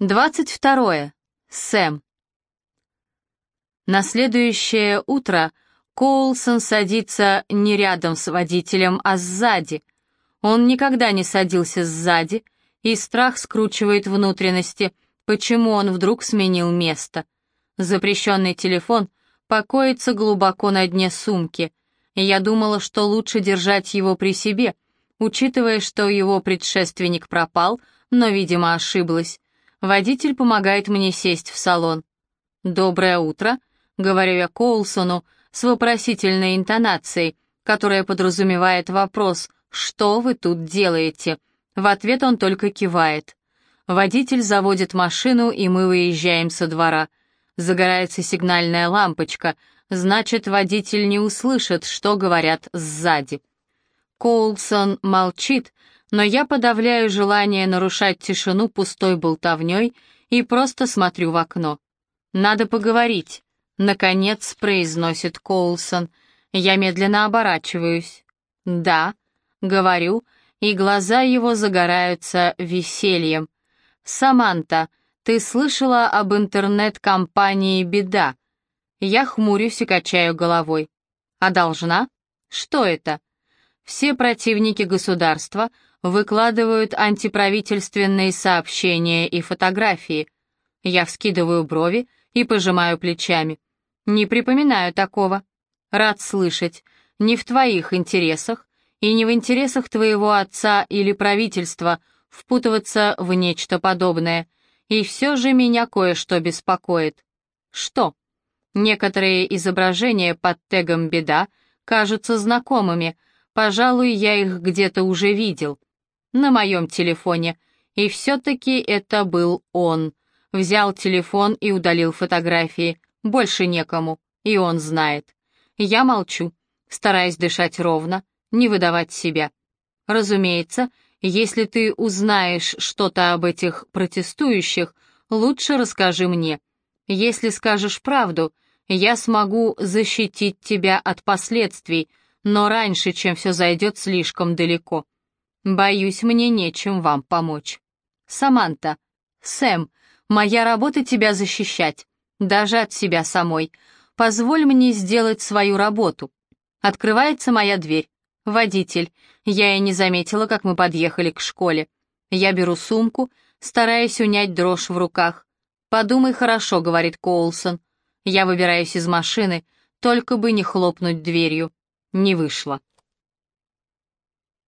22. Сэм. На следующее утро Коулсон садится не рядом с водителем, а сзади. Он никогда не садился сзади, и страх скручивает внутренности, почему он вдруг сменил место. Запрещенный телефон покоится глубоко на дне сумки. Я думала, что лучше держать его при себе, учитывая, что его предшественник пропал, но, видимо, ошиблась. Водитель помогает мне сесть в салон. «Доброе утро», — говорю я Коулсону с вопросительной интонацией, которая подразумевает вопрос «Что вы тут делаете?». В ответ он только кивает. Водитель заводит машину, и мы выезжаем со двора. Загорается сигнальная лампочка, значит, водитель не услышит, что говорят сзади. Коулсон молчит, но я подавляю желание нарушать тишину пустой болтовней и просто смотрю в окно. «Надо поговорить», — наконец произносит Коулсон. Я медленно оборачиваюсь. «Да», — говорю, и глаза его загораются весельем. «Саманта, ты слышала об интернет-компании «Беда»?» Я хмурюсь и качаю головой. «А должна? Что это?» Все противники государства выкладывают антиправительственные сообщения и фотографии. Я вскидываю брови и пожимаю плечами. Не припоминаю такого. Рад слышать. Не в твоих интересах и не в интересах твоего отца или правительства впутываться в нечто подобное. И все же меня кое-что беспокоит. Что? Некоторые изображения под тегом «Беда» кажутся знакомыми. Пожалуй, я их где-то уже видел на моем телефоне. И все-таки это был он. Взял телефон и удалил фотографии. Больше некому. И он знает. Я молчу, стараясь дышать ровно, не выдавать себя. Разумеется, если ты узнаешь что-то об этих протестующих, лучше расскажи мне. Если скажешь правду, я смогу защитить тебя от последствий, но раньше, чем все зайдет слишком далеко. Боюсь, мне нечем вам помочь. Саманта. Сэм, моя работа тебя защищать, даже от себя самой. Позволь мне сделать свою работу. Открывается моя дверь. Водитель. Я и не заметила, как мы подъехали к школе. Я беру сумку, стараясь унять дрожь в руках. «Подумай хорошо», — говорит Коулсон. Я выбираюсь из машины, только бы не хлопнуть дверью. Не вышло.